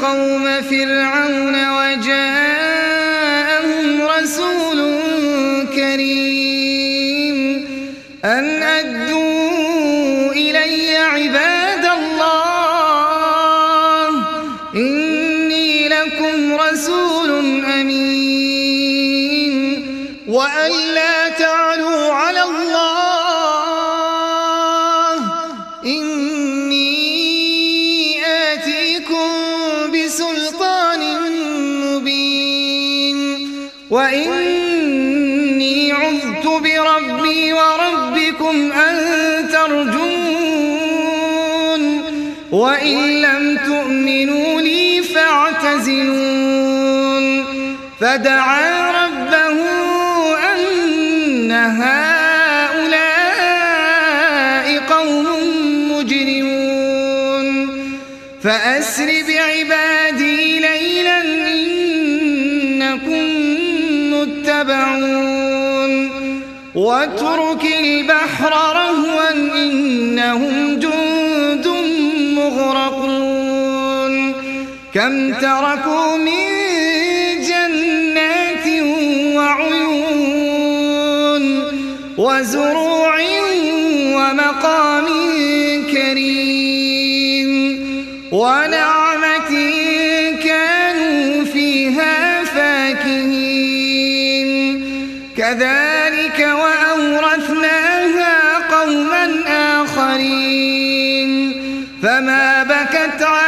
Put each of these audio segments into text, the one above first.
قوم فرعون وجاءهم رسول كريم أن أدوا وإني عذت بربي وربكم أن ترجون وإن لم تؤمنوا لي فاعتزلون فدعا ربه أن هؤلاء قوم مجرمون فأسر بعبادي واترك البحر رهوا إنهم جند مغرقون. كم تركوا من جنات وعيون وزروع ومقام كذلك وأورثناها قوما آخرين. فما بكت عليهم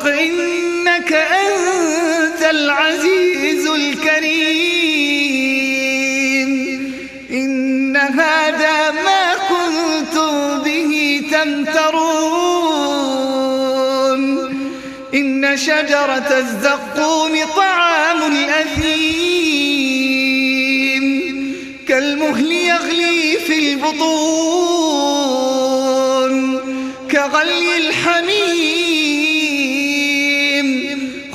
ذق إنك أنت العزيز الكريم. إن هذا ما كنتم به تمترون. إن شجرة الزقوم طعام الأثيم. كالمهل يغلي في البطون. كغلي الحميم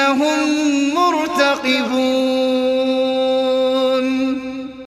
إنهم مرتقبون.